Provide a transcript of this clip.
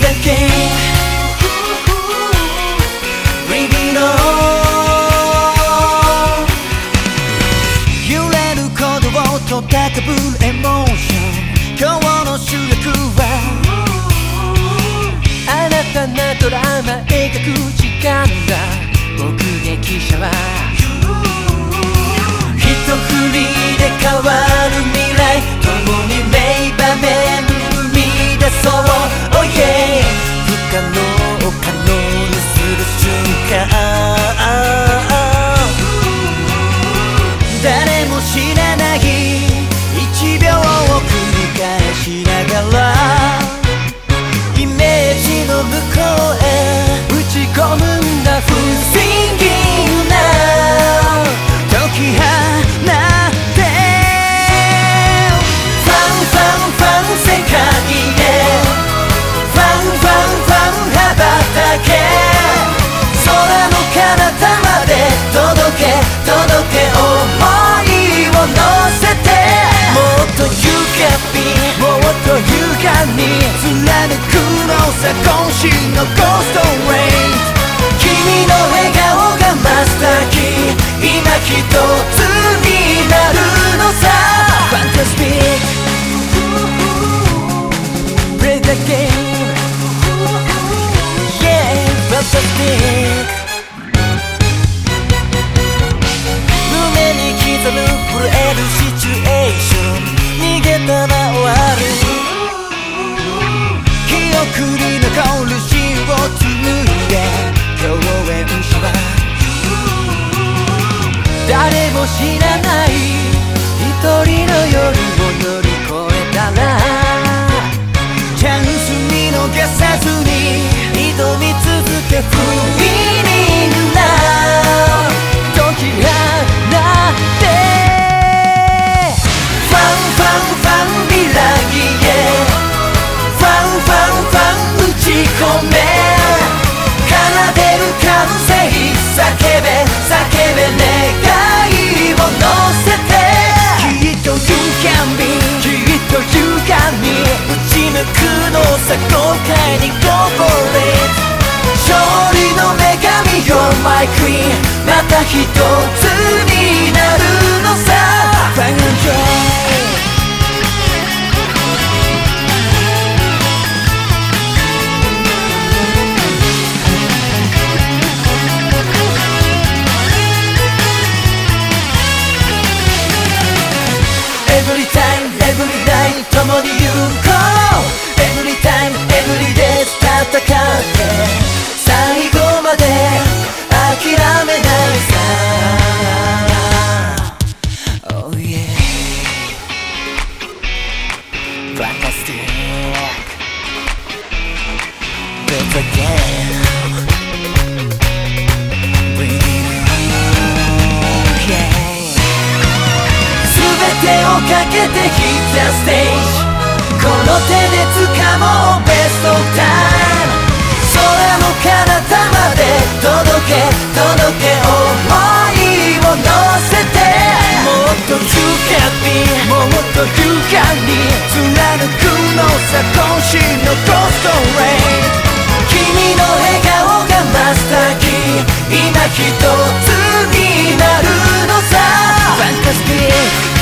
だけ。リの揺れる鼓動と高ぶるエモーション今日の主役は新たなドラマ描く時間だ目撃者は可能を可能にする瞬間誰も知らない1秒を繰り返しながらさ渾身のゴースト知らない一人の夜を乗り越えたらチャンス見逃さずに挑み続け Feeling now 解き放ってファンファンファン未来へ。ファンファンファン打ち込め。に Go for it 勝利の女神 You're my queen また一つになるのさ Fun and joy Every time, every night 共に行こう like a stick Built をかけてヒッターステージこの手で掴もうベストタイム空の彼方まで届け届け想いを乗せてもっと勇敢にもっと勇敢にくのさ今週のゴーストレイン君の笑顔がマスターキー今一つになるのさ。ファンタスティック